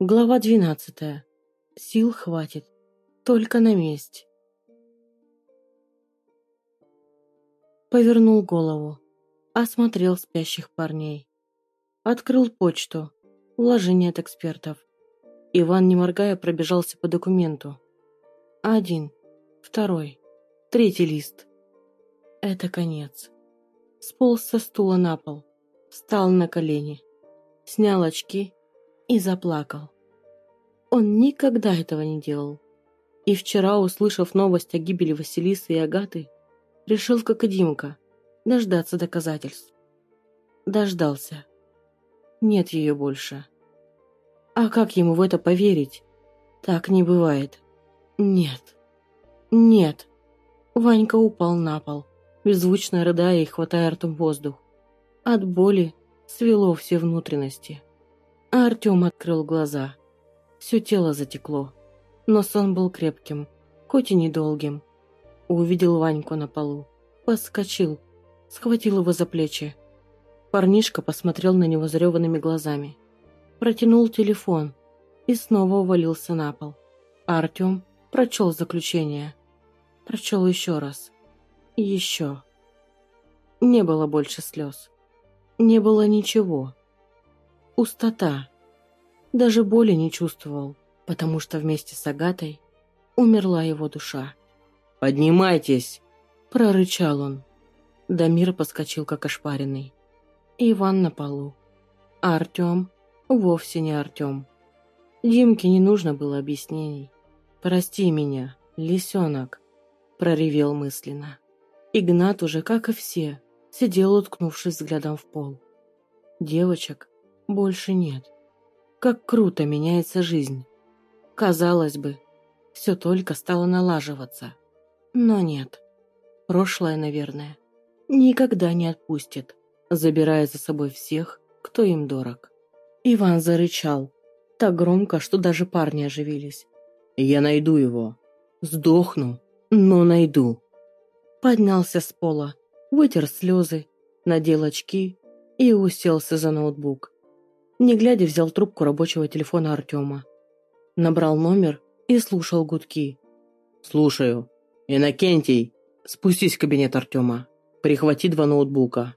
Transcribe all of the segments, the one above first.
Глава двенадцатая. Сил хватит. Только на месть. Повернул голову. Осмотрел спящих парней. Открыл почту. Уложение от экспертов. Иван, не моргая, пробежался по документу. Один. Второй. Третий лист. Это конец. Сполз со стула на пол. Встал на колени. Снял очки и заплакал. Он никогда этого не делал. И вчера, услышав новость о гибели Василисы и Агаты, решил, как и Димка, дождаться доказательств. Дождался. Нет ее больше. А как ему в это поверить? Так не бывает. Нет. Нет. Ванька упал на пол, беззвучно рыдая и хватая ртом воздух. От боли свело все внутренности. А Артем открыл глаза. Все тело затекло. Но сон был крепким, хоть и недолгим. Увидел Ваньку на полу. Подскочил, схватил его за плечи. Парнишка посмотрел на него зареванными глазами. Протянул телефон и снова увалился на пол. А Артем прочел заключение. Прочел еще раз. И еще. Не было больше слез. Не было ничего. Пустота. Даже боли не чувствовал, потому что вместе с Агатой умерла его душа. «Поднимайтесь!» – прорычал он. Дамир подскочил, как ошпаренный. Иван на полу. А Артем вовсе не Артем. Димке не нужно было объяснений. «Прости меня, лисенок», – проревел мысленно. Игнат уже, как и все, сидел, уткнувшись взглядом в пол. Девочек больше нет. Как круто меняется жизнь. Казалось бы, все только стало налаживаться. Но нет. Прошлое, наверное, никогда не отпустит, забирая за собой всех, кто им дорог. Иван зарычал, так громко, что даже парни оживились. «Я найду его. Сдохну, но найду». Поднялся с пола, вытер слезы, надел очки и уселся за ноутбук. Не глядя, взял трубку рабочего телефона Артема. Набрал номер и слушал гудки. «Слушаю. Иннокентий, спустись в кабинет Артема. Прихвати два ноутбука».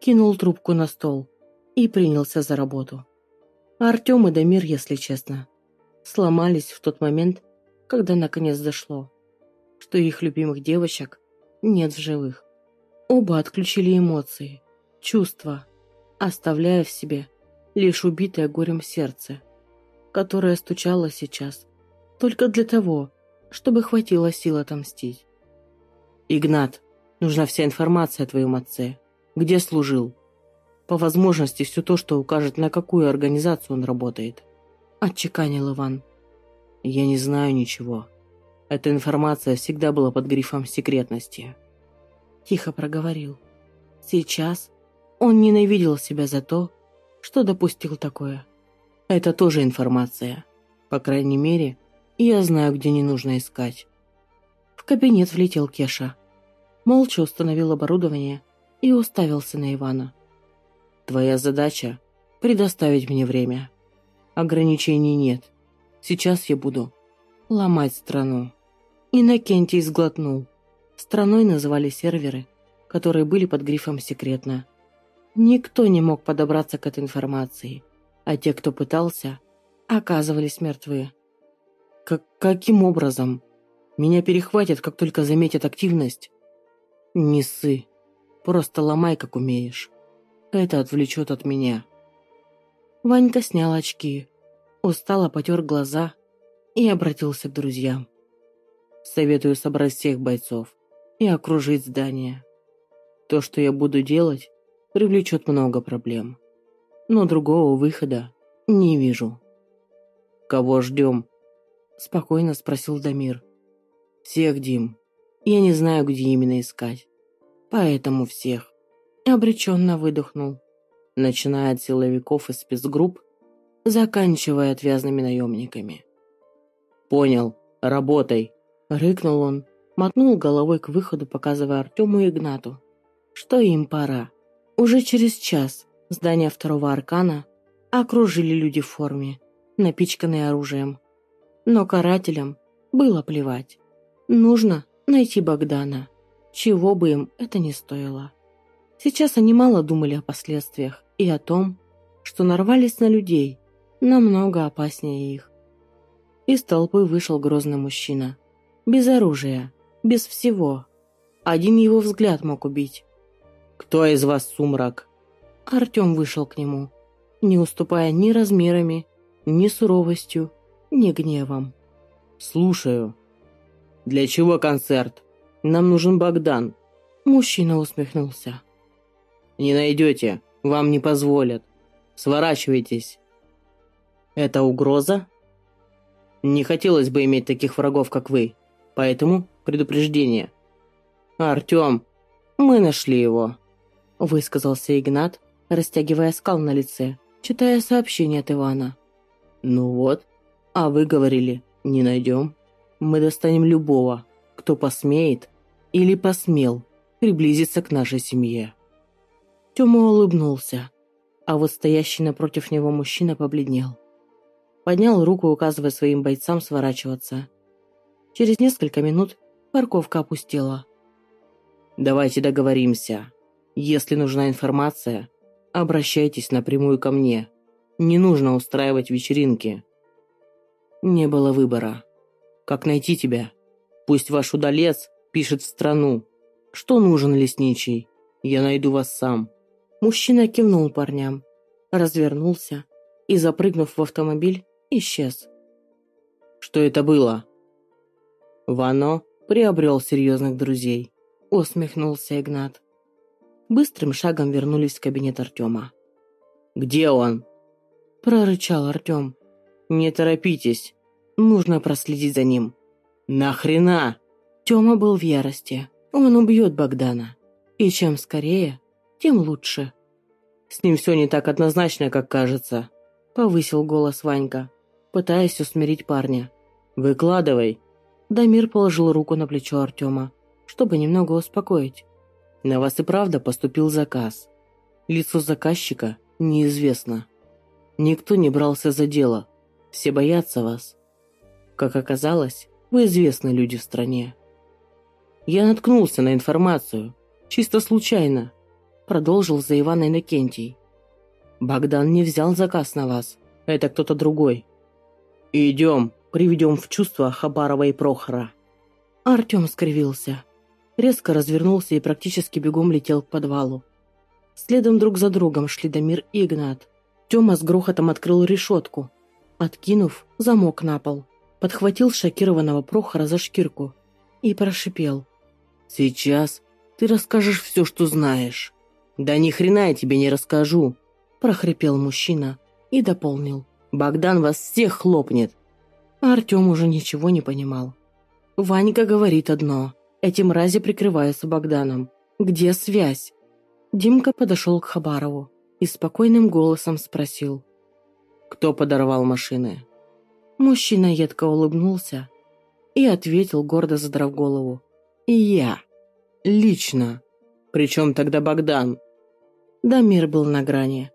Кинул трубку на стол и принялся за работу. Артем и Дамир, если честно, сломались в тот момент, когда наконец дошло, что их любимых девочек нет в живых. Оба отключили эмоции, чувства, оставляя в себе лишь убитое горем сердце, которое стучало сейчас только для того, чтобы хватило сил отомстить. «Игнат, нужна вся информация о твоем отце. Где служил? По возможности все то, что укажет, на какую организацию он работает», – отчеканил Иван. «Я не знаю ничего. Эта информация всегда была под грифом секретности». Тихо проговорил. Сейчас он ненавидел себя за то, что допустил такое. Это тоже информация. По крайней мере, я знаю, где не нужно искать. В кабинет влетел Кеша. Молча установил оборудование и уставился на Ивана. Твоя задача – предоставить мне время. Ограничений нет. Сейчас я буду ломать страну. Иннокентий сглотнул. Страной называли серверы, которые были под грифом «секретно». Никто не мог подобраться к этой информации, а те, кто пытался, оказывались мертвы. Как каким образом? Меня перехватят, как только заметят активность? Не ссы. Просто ломай, как умеешь. Это отвлечет от меня. Ванька снял очки, устало потер глаза и обратился к друзьям. Советую собрать всех бойцов и окружить здание. То, что я буду делать, привлечет много проблем. Но другого выхода не вижу. «Кого ждем?» – спокойно спросил Дамир. «Всех, Дим. Я не знаю, где именно искать. Поэтому всех». Обреченно выдохнул. Начиная от силовиков и спецгрупп, заканчивая отвязными наемниками. «Понял. Работай!» – рыкнул он, мотнул головой к выходу, показывая Артему и Игнату, что им пора. Уже через час Здание второго аркана окружили люди в форме, напичканные оружием. Но карателям было плевать. Нужно найти Богдана, чего бы им это ни стоило. Сейчас они мало думали о последствиях и о том, что нарвались на людей, намного опаснее их. Из толпы вышел грозный мужчина. Без оружия, без всего. Один его взгляд мог убить. «Кто из вас сумрак?» Артем вышел к нему, не уступая ни размерами, ни суровостью, ни гневом. «Слушаю. Для чего концерт? Нам нужен Богдан». Мужчина усмехнулся. «Не найдете, вам не позволят. Сворачивайтесь». «Это угроза?» «Не хотелось бы иметь таких врагов, как вы, поэтому предупреждение». «Артем, мы нашли его», — высказался Игнат, растягивая скал на лице, читая сообщение от Ивана. «Ну вот, а вы говорили, не найдем. Мы достанем любого, кто посмеет или посмел приблизиться к нашей семье». Тёма улыбнулся, а вот стоящий напротив него мужчина побледнел. Поднял руку, указывая своим бойцам сворачиваться. Через несколько минут парковка опустела. «Давайте договоримся. Если нужна информация, обращайтесь напрямую ко мне. Не нужно устраивать вечеринки». Не было выбора. Как найти тебя? Пусть ваш удалец пишет в страну. Что нужен лесничий? Я найду вас сам. Мужчина кивнул парням, развернулся и, запрыгнув в автомобиль, исчез. Что это было? Вано приобрел серьезных друзей. Усмехнулся Игнат. Быстрым шагом вернулись в кабинет Артема. «Где он?» Прорычал Артем. «Не торопитесь. Нужно проследить за ним». «Нахрена?» Тёма был в ярости. Он убьет Богдана. И чем скорее, тем лучше. «С ним все не так однозначно, как кажется», — повысил голос Ванька, пытаясь усмирить парня. «Выкладывай». Дамир положил руку на плечо Артема, чтобы немного успокоить. «На вас и правда поступил заказ. Лицо заказчика неизвестно. Никто не брался за дело. Все боятся вас. Как оказалось, вы известны люди в стране. Я наткнулся на информацию, чисто случайно, продолжил за Ивана Иннокентий. «Богдан не взял заказ на вас. Это кто-то другой. Идем, приведем в чувство Хабарова и Прохора». Артем скривился. Резко развернулся и практически бегом летел к подвалу. Следом друг за другом шли Дамир и Игнат. Тёма с грохотом открыл решетку, откинув замок на пол, подхватил шокированного Прохора за шкирку и прошипел. «Сейчас ты расскажешь все, что знаешь». «Да ни хрена я тебе не расскажу», – прохрипел мужчина и дополнил. «Богдан вас всех хлопнет». Артем уже ничего не понимал. Ванька говорит одно. Эти мрази прикрываются Богданом. Где связь? Димка подошел к Хабарову и спокойным голосом спросил. «Кто подорвал машины?» Мужчина едко улыбнулся и ответил, гордо задрав голову. «Я. Лично. Причем тогда Богдан?» Дамир был на грани.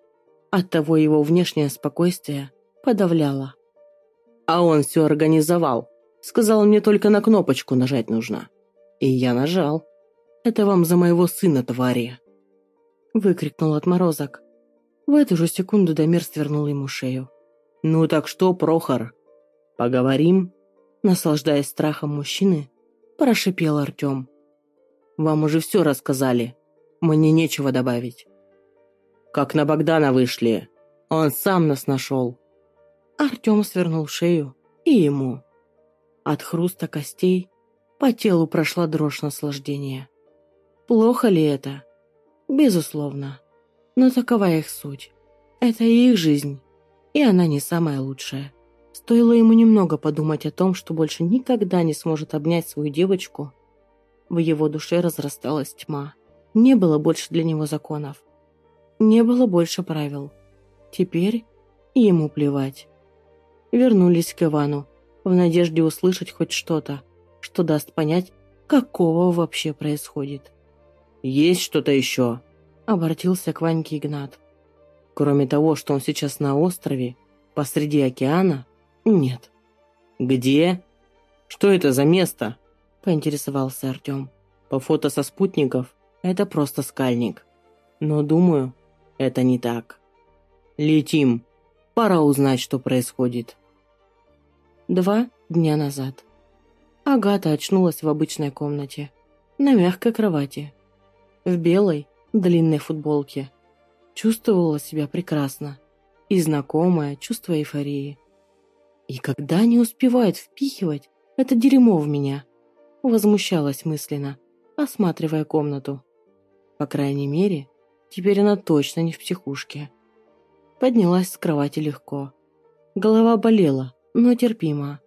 Оттого его внешнее спокойствие подавляло. А он все организовал. Сказал мне только на кнопочку нажать нужно. И я нажал. Это вам за моего сына, твари. Выкрикнул отморозок. В эту же секунду Дамир свернул ему шею. «Ну так что, Прохор, поговорим?» Наслаждаясь страхом мужчины, прошипел Артем. «Вам уже все рассказали. Мне нечего добавить». Как на Богдана вышли. Он сам нас нашел. Артем свернул шею и ему. От хруста костей по телу прошла дрожь наслаждения. Плохо ли это? Безусловно. Но такова их суть. Это их жизнь, и она не самая лучшая. Стоило ему немного подумать о том, что больше никогда не сможет обнять свою девочку. В его душе разрасталась тьма. Не было больше для него законов. Не было больше правил. Теперь ему плевать. Вернулись к Ивану, в надежде услышать хоть что-то, что даст понять, какого вообще происходит. «Есть что-то еще?» Обратился к Ваньке Игнат. Кроме того, что он сейчас на острове, посреди океана, нет. «Где? Что это за место?» – поинтересовался Артем. «По фото со спутников это просто скальник. Но, думаю, это не так. Летим. Пора узнать, что происходит». Два дня назад. Агата очнулась в обычной комнате, на мягкой кровати, в белой длинной футболке. Чувствовала себя прекрасно и знакомое чувство эйфории. И когда не успевает впихивать это дерьмо в меня? Возмущалась мысленно, осматривая комнату. По крайней мере, теперь она точно не в психушке. Поднялась с кровати легко. Голова болела, но терпимо.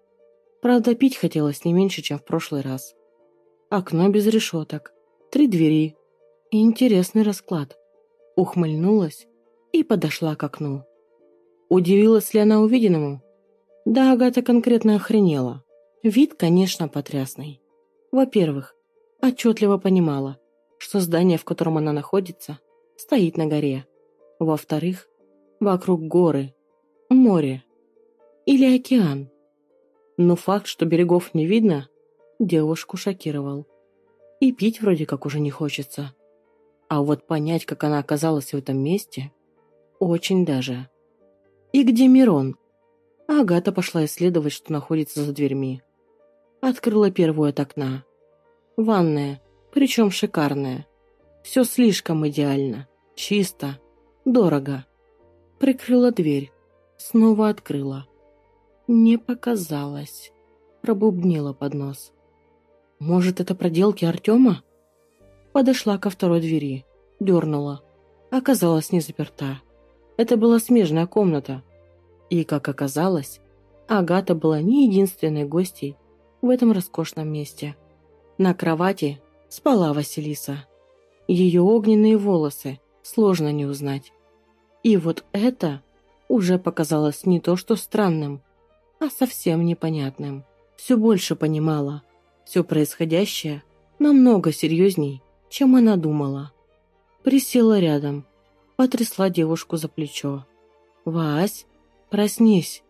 Правда, пить хотелось не меньше, чем в прошлый раз. Окно без решеток, три двери. Интересный расклад. Ухмыльнулась и подошла к окну. Удивилась ли она увиденному? Да, Агата конкретно охренела. Вид, конечно, потрясный. Во-первых, отчетливо понимала, что здание, в котором она находится, стоит на горе. Во-вторых, вокруг горы, море или океан. Но факт, что берегов не видно, девушку шокировал. И пить вроде как уже не хочется. А вот понять, как она оказалась в этом месте, очень даже. И где Мирон? Агата пошла исследовать, что находится за дверьми. Открыла первую от окна. Ванная, причем шикарная. Все слишком идеально, чисто, дорого. Прикрыла дверь, снова открыла. Не показалось. Пробубнила под нос. Может, это проделки Артема? Подошла ко второй двери, дернула. Оказалась не заперта. Это была смежная комната, и, как оказалось, Агата была не единственной гостьей в этом роскошном месте. На кровати спала Василиса. Ее огненные волосы сложно не узнать. И вот это уже показалось не то что странным, а совсем непонятным. Все больше понимала. Все происходящее намного серьезней, чем она думала. Присела рядом, потрясла девушку за плечо. «Вась, Проснись!»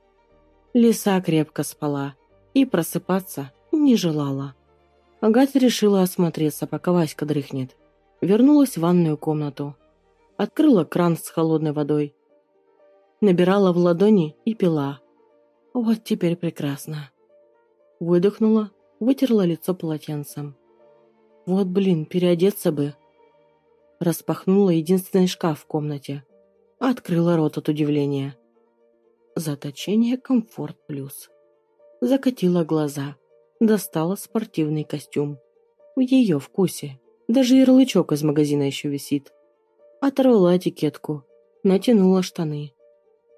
Лиса крепко спала и просыпаться не желала. Агата решила осмотреться, пока Васька дрыхнет. Вернулась в ванную комнату. Открыла кран с холодной водой. Набирала в ладони и пила. Вот теперь прекрасно. Выдохнула, вытерла лицо полотенцем. Вот, блин, переодеться бы. Распахнула единственный шкаф в комнате. Открыла рот от удивления. Заточение «Комфорт Плюс». Закатила глаза. Достала спортивный костюм. В ее вкусе. Даже ярлычок из магазина еще висит. Оторвала этикетку. Натянула штаны.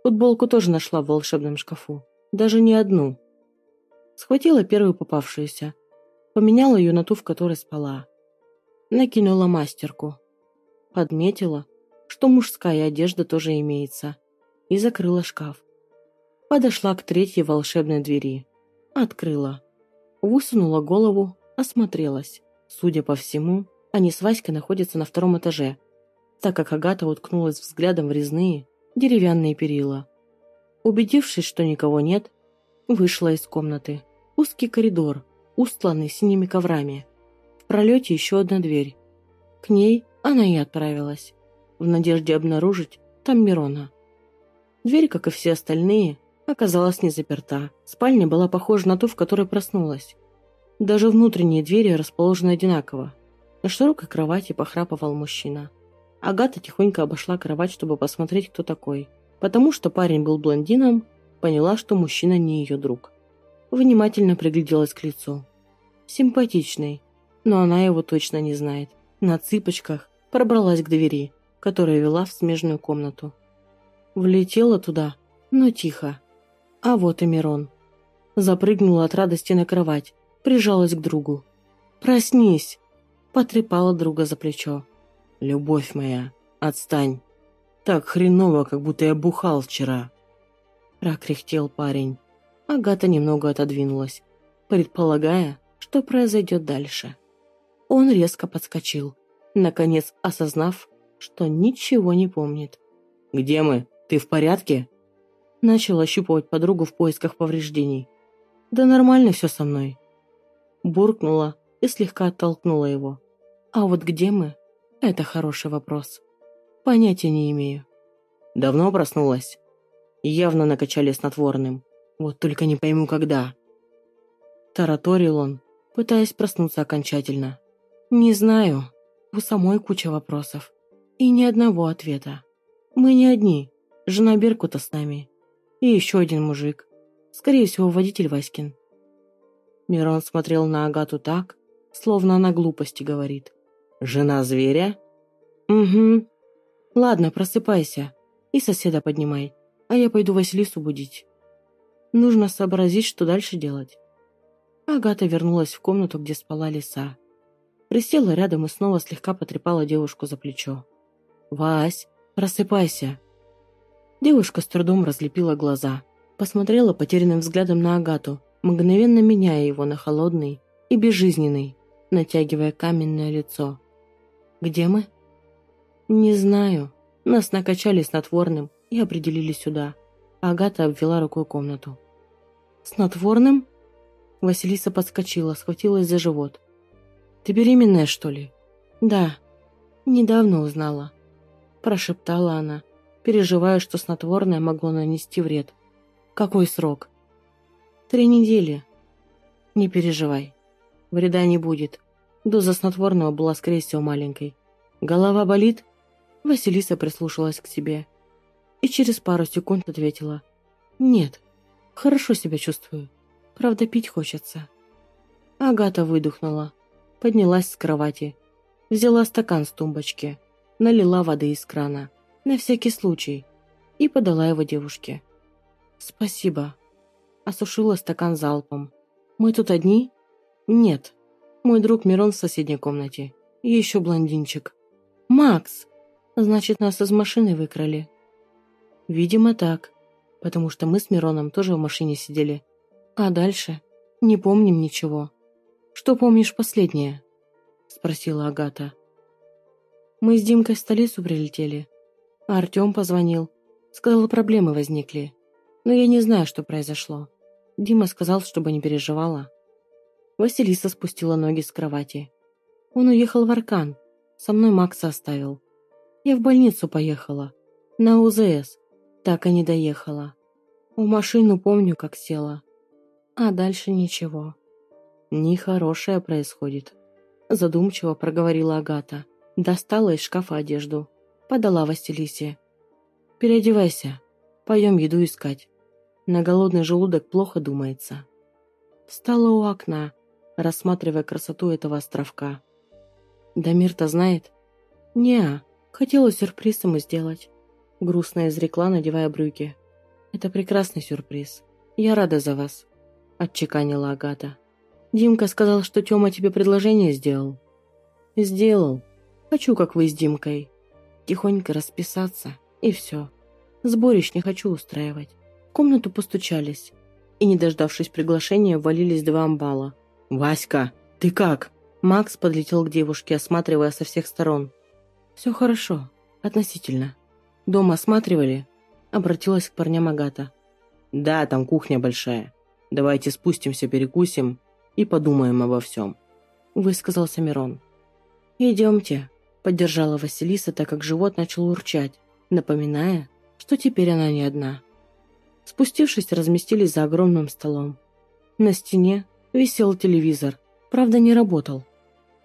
Футболку тоже нашла в волшебном шкафу. Даже не одну. Схватила первую попавшуюся. Поменяла ее на ту, в которой спала. Накинула мастерку. Подметила, что мужская одежда тоже имеется. И закрыла шкаф. Подошла к третьей волшебной двери. Открыла. Высунула голову, осмотрелась. Судя по всему, они с Васькой находятся на втором этаже, так как Агата уткнулась взглядом в резные деревянные перила. Убедившись, что никого нет, вышла из комнаты. Узкий коридор, устланный синими коврами. В пролете еще одна дверь. К ней она и отправилась, в надежде обнаружить там Мирона. Дверь, как и все остальные, оказалась не заперта. Спальня была похожа на ту, в которой проснулась. Даже внутренние двери расположены одинаково. На широкой кровати похрапывал мужчина. Агата тихонько обошла кровать, чтобы посмотреть, кто такой. Потому что парень был блондином, поняла, что мужчина не ее друг. Внимательно пригляделась к лицу. Симпатичный, но она его точно не знает. На цыпочках пробралась к двери, которая вела в смежную комнату. Влетела туда, но тихо. А вот и Мирон. Запрыгнула от радости на кровать, прижалась к другу. «Проснись!» Потрепала друга за плечо. «Любовь моя, отстань! Так хреново, как будто я бухал вчера!» Прокряхтел парень. Агата немного отодвинулась, предполагая, что произойдет дальше. Он резко подскочил, наконец осознав, что ничего не помнит. Где мы? Ты в порядке?» Начал ощупывать подругу в поисках повреждений. «Да нормально все со мной». Буркнула и слегка оттолкнула его. «А вот где мы? Это хороший вопрос. Понятия не имею». «Давно проснулась?» Явно накачали снотворным. Вот только не пойму, когда. Тараторил он, пытаясь проснуться окончательно. «Не знаю. У самой куча вопросов. И ни одного ответа. Мы не одни. Жена Беркута с нами. И еще один мужик. Скорее всего, водитель Васькин». Мирон смотрел на Агату так, словно она глупости говорит. «Жена зверя?» «Угу. Ладно, просыпайся. И соседа поднимай. А я пойду Василису будить. Нужно сообразить, что дальше делать». Агата вернулась в комнату, где спала лиса. Присела рядом и снова слегка потрепала девушку за плечо. «Вась, просыпайся!» Девушка с трудом разлепила глаза, посмотрела потерянным взглядом на Агату, мгновенно меняя его на холодный и безжизненный, натягивая каменное лицо. «Где мы?» «Не знаю. Нас накачали снотворным и определили сюда». Агата обвела рукой комнату. «Снотворным?» Василиса подскочила, схватилась за живот. «Ты беременная, что ли?» «Да. Недавно узнала», – прошептала она, переживая, что снотворное могло нанести вред. «Какой срок?» «Три недели». «Не переживай. Вреда не будет. Доза снотворного была, скорее всего, маленькой. Голова болит?» Василиса прислушалась к себе и через пару секунд ответила. «Нет, хорошо себя чувствую. Правда, пить хочется». Агата выдохнула, поднялась с кровати, взяла стакан с тумбочки, налила воды из крана, на всякий случай, и подала его девушке. «Спасибо». Осушила стакан залпом. «Мы тут одни?» «Нет. Мой друг Мирон в соседней комнате. И еще блондинчик». «Макс! Значит, нас из машины выкрали». «Видимо, так. Потому что мы с Мироном тоже в машине сидели. А дальше? Не помним ничего. Что помнишь последнее?» Спросила Агата. «Мы с Димкой в столицу прилетели. А Артем позвонил. Сказал, проблемы возникли. Но я не знаю, что произошло. Дима сказал, чтобы не переживала. Василиса спустила ноги с кровати. Он уехал в Аркан. Со мной Макса оставил. Я в больницу поехала. На УЗС. Так и не доехала. В машину помню, как села. А дальше ничего. Нехорошее происходит. Задумчиво проговорила Агата. Достала из шкафа одежду. Подала Василисе. Переодевайся. Пойдем еду искать. На голодный желудок плохо думается. Встала у окна, рассматривая красоту этого островка. Дамир-то знает? Неа, хотела сюрприз ему сделать. Грустно изрекла, надевая брюки. «Это прекрасный сюрприз. Я рада за вас», – отчеканила Агата. «Димка сказал, что Тёма тебе предложение сделал». «Сделал. Хочу, как вы с Димкой. Тихонько расписаться, и все. Сборищ не хочу устраивать». В комнату постучались, и, не дождавшись приглашения, ввалились два амбала. «Васька, ты как?» Макс подлетел к девушке, осматривая со всех сторон. «Все хорошо. Относительно. «Дом осматривали?» Обратилась к парням Агата. «Да, там кухня большая. Давайте спустимся, перекусим и подумаем обо всем», высказался Мирон. «Идемте», поддержала Василиса, так как живот начал урчать, напоминая, что теперь она не одна. Спустившись, разместились за огромным столом. На стене висел телевизор, правда не работал.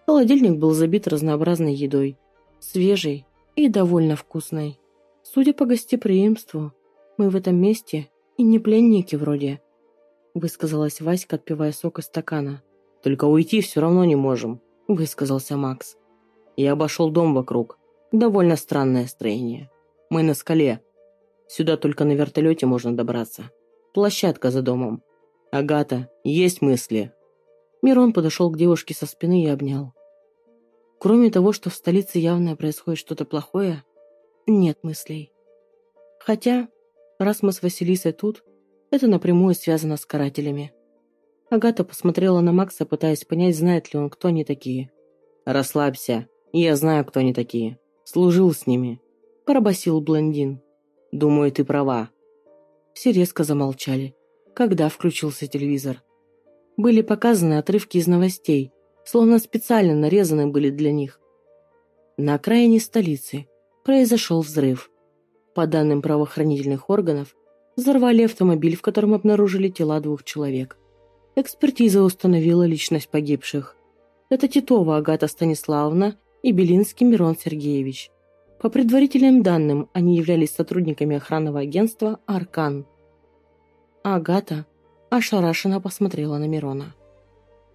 Холодильник был забит разнообразной едой, свежей и довольно вкусной. Судя по гостеприимству, мы в этом месте и не пленники вроде, высказалась Васька, отпивая сок из стакана. Только уйти все равно не можем, высказался Макс. Я обошел дом вокруг. Довольно странное строение. Мы на скале. Сюда только на вертолете можно добраться. Площадка за домом. Агата, есть мысли?» Мирон подошел к девушке со спины и обнял. Кроме того, что в столице явно происходит что-то плохое, нет мыслей. Хотя, раз мы с Василисой тут, это напрямую связано с карателями. Агата посмотрела на Макса, пытаясь понять, знает ли он, кто они такие. «Расслабься. Я знаю, кто они такие. Служил с ними», – пробасил блондин. Думаю, ты права». Все резко замолчали, когда включился телевизор. Были показаны отрывки из новостей, словно специально нарезаны были для них. На окраине столицы произошел взрыв. По данным правоохранительных органов, взорвали автомобиль, в котором обнаружили тела двух человек. Экспертиза установила личность погибших. Это Титова Агата Станиславовна и Белинский Мирон Сергеевич. По предварительным данным, они являлись сотрудниками охранного агентства «Аркан». Агата ошарашенно посмотрела на Мирона.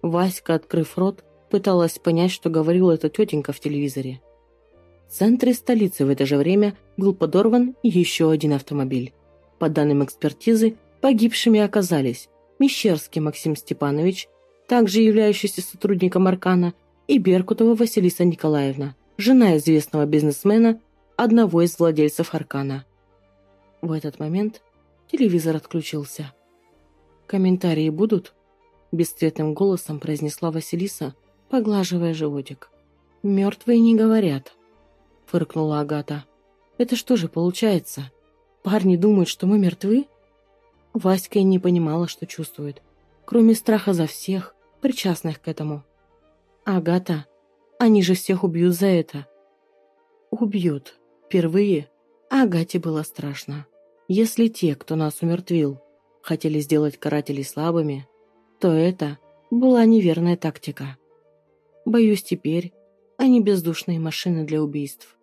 Васька, открыв рот, пыталась понять, что говорила эта тетенька в телевизоре. В центре столицы в это же время был подорван еще один автомобиль. По данным экспертизы, погибшими оказались Мещерский Максим Степанович, также являющийся сотрудником Аркана, и Беркутова Василиса Николаевна, жена известного бизнесмена, одного из владельцев Аркана. В этот момент телевизор отключился. «Комментарии будут?» – бесцветным голосом произнесла Василиса, поглаживая животик. «Мертвые не говорят», – фыркнула Агата. «Это что же получается? Парни думают, что мы мертвы?» Васька и не понимала, что чувствует, кроме страха за всех, причастных к этому. «Агата, они же всех убьют за это». «Убьют. Впервые Агате было страшно. Если те, кто нас умертвил, хотели сделать карателей слабыми, то это была неверная тактика. Боюсь, теперь они бездушные машины для убийств».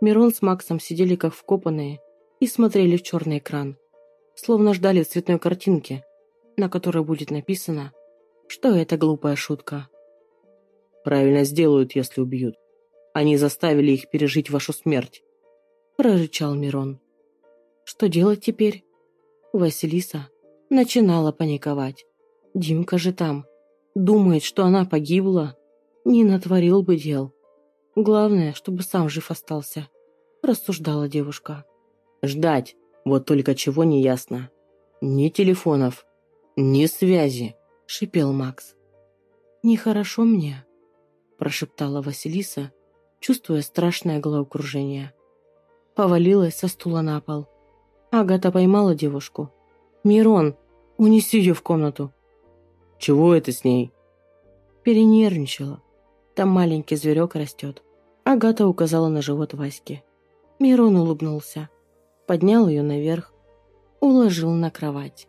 Мирон с Максом сидели как вкопанные и смотрели в черный экран, словно ждали цветной картинки, на которой будет написано, что это глупая шутка. «Правильно сделают, если убьют. Они заставили их пережить вашу смерть», – прорычал Мирон. «Что делать теперь?» Василиса начинала паниковать. Димка же там. Думает, что она погибла. Не натворил бы дел. Главное, чтобы сам жив остался, рассуждала девушка. «Ждать!» Вот только чего не ясно. Ни телефонов, ни связи, шипел Макс. Нехорошо мне, прошептала Василиса, чувствуя страшное головокружение. Повалилась со стула на пол. Агата поймала девушку. «Мирон, унеси ее в комнату». «Чего это с ней?» Перенервничала. Там маленький зверек растет. Агата указала на живот Васьки. Мирон улыбнулся поднял ее наверх, уложил на кровать.